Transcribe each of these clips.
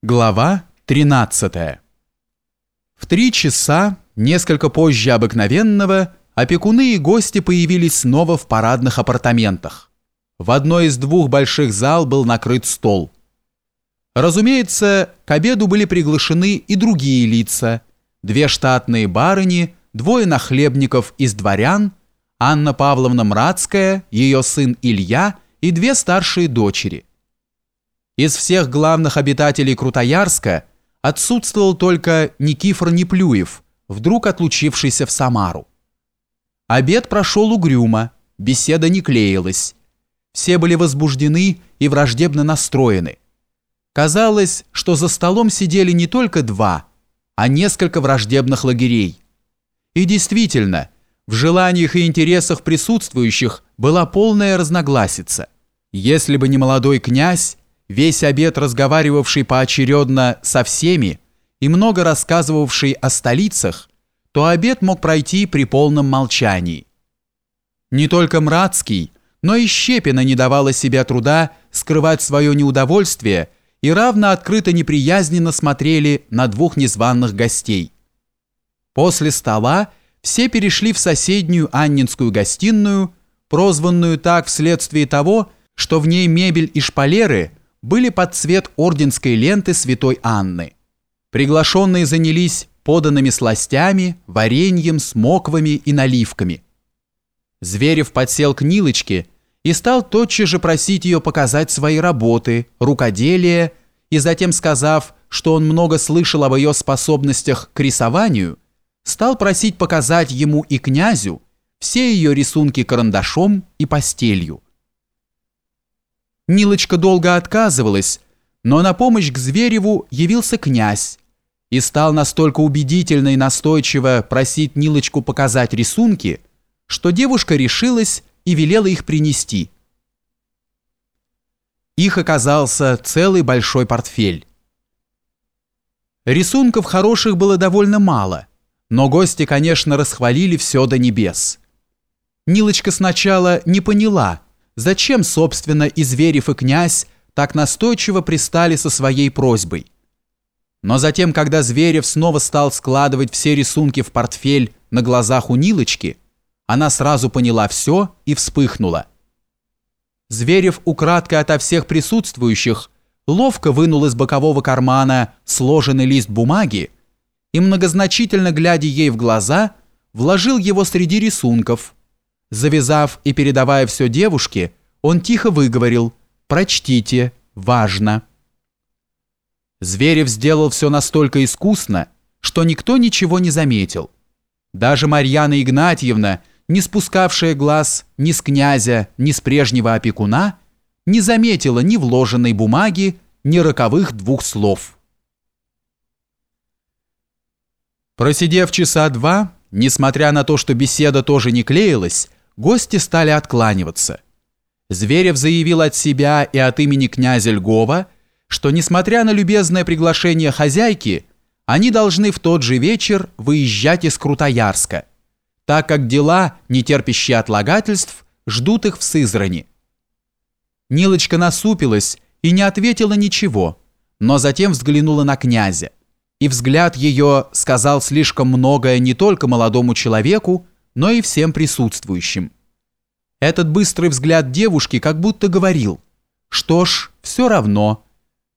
Глава 13 В три часа, несколько позже обыкновенного, опекуны и гости появились снова в парадных апартаментах. В одной из двух больших зал был накрыт стол. Разумеется, к обеду были приглашены и другие лица. Две штатные барыни, двое нахлебников из дворян, Анна Павловна Мрацкая, ее сын Илья и две старшие дочери. Из всех главных обитателей Крутоярска отсутствовал только Никифор Неплюев, вдруг отлучившийся в Самару. Обед прошел угрюмо, беседа не клеилась. Все были возбуждены и враждебно настроены. Казалось, что за столом сидели не только два, а несколько враждебных лагерей. И действительно, в желаниях и интересах присутствующих была полная разногласица. Если бы не молодой князь, весь обед разговаривавший поочередно со всеми и много рассказывавший о столицах, то обед мог пройти при полном молчании. Не только Мрацкий, но и Щепина не давала себе труда скрывать свое неудовольствие и равно открыто неприязненно смотрели на двух незваных гостей. После стола все перешли в соседнюю Аннинскую гостиную, прозванную так вследствие того, что в ней мебель и шпалеры – были под цвет орденской ленты святой Анны. Приглашенные занялись поданными сластями, вареньем, смоквами и наливками. Зверев подсел к Нилочке и стал тотчас же просить ее показать свои работы, рукоделие, и затем сказав, что он много слышал об ее способностях к рисованию, стал просить показать ему и князю все ее рисунки карандашом и постелью. Нилочка долго отказывалась, но на помощь к Звереву явился князь и стал настолько убедительно и настойчиво просить Нилочку показать рисунки, что девушка решилась и велела их принести. Их оказался целый большой портфель. Рисунков хороших было довольно мало, но гости, конечно, расхвалили все до небес. Нилочка сначала не поняла – Зачем, собственно, и Зверев, и князь так настойчиво пристали со своей просьбой? Но затем, когда Зверев снова стал складывать все рисунки в портфель на глазах у Нилочки, она сразу поняла все и вспыхнула. Зверев украдкой ото всех присутствующих ловко вынул из бокового кармана сложенный лист бумаги и, многозначительно глядя ей в глаза, вложил его среди рисунков – Завязав и передавая все девушке, он тихо выговорил «Прочтите, важно». Зверев сделал все настолько искусно, что никто ничего не заметил. Даже Марьяна Игнатьевна, не спускавшая глаз ни с князя, ни с прежнего опекуна, не заметила ни вложенной бумаги, ни роковых двух слов. Просидев часа два, несмотря на то, что беседа тоже не клеилась, гости стали откланиваться. Зверев заявил от себя и от имени князя Льгова, что, несмотря на любезное приглашение хозяйки, они должны в тот же вечер выезжать из Крутоярска, так как дела, не терпящие отлагательств, ждут их в Сызрани. Нилочка насупилась и не ответила ничего, но затем взглянула на князя, и взгляд ее сказал слишком многое не только молодому человеку, но и всем присутствующим. Этот быстрый взгляд девушки как будто говорил, что ж, все равно,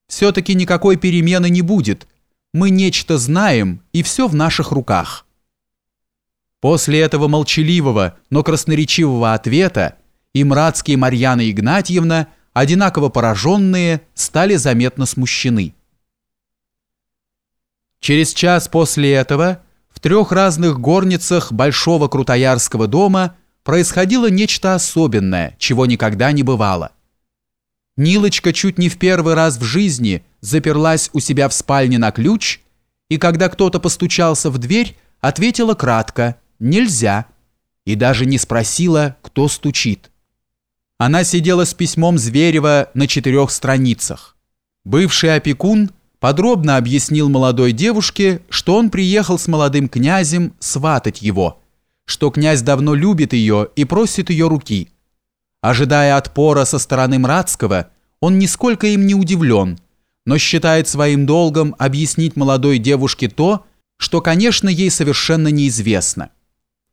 все-таки никакой перемены не будет, мы нечто знаем, и все в наших руках. После этого молчаливого, но красноречивого ответа и Мрацкий и Марьяна Игнатьевна, одинаково пораженные, стали заметно смущены. Через час после этого трех разных горницах Большого Крутоярского дома происходило нечто особенное, чего никогда не бывало. Нилочка чуть не в первый раз в жизни заперлась у себя в спальне на ключ, и когда кто-то постучался в дверь, ответила кратко «нельзя» и даже не спросила, кто стучит. Она сидела с письмом Зверева на четырех страницах. Бывший опекун – подробно объяснил молодой девушке, что он приехал с молодым князем сватать его, что князь давно любит ее и просит ее руки. Ожидая отпора со стороны Мрацкого, он нисколько им не удивлен, но считает своим долгом объяснить молодой девушке то, что, конечно, ей совершенно неизвестно –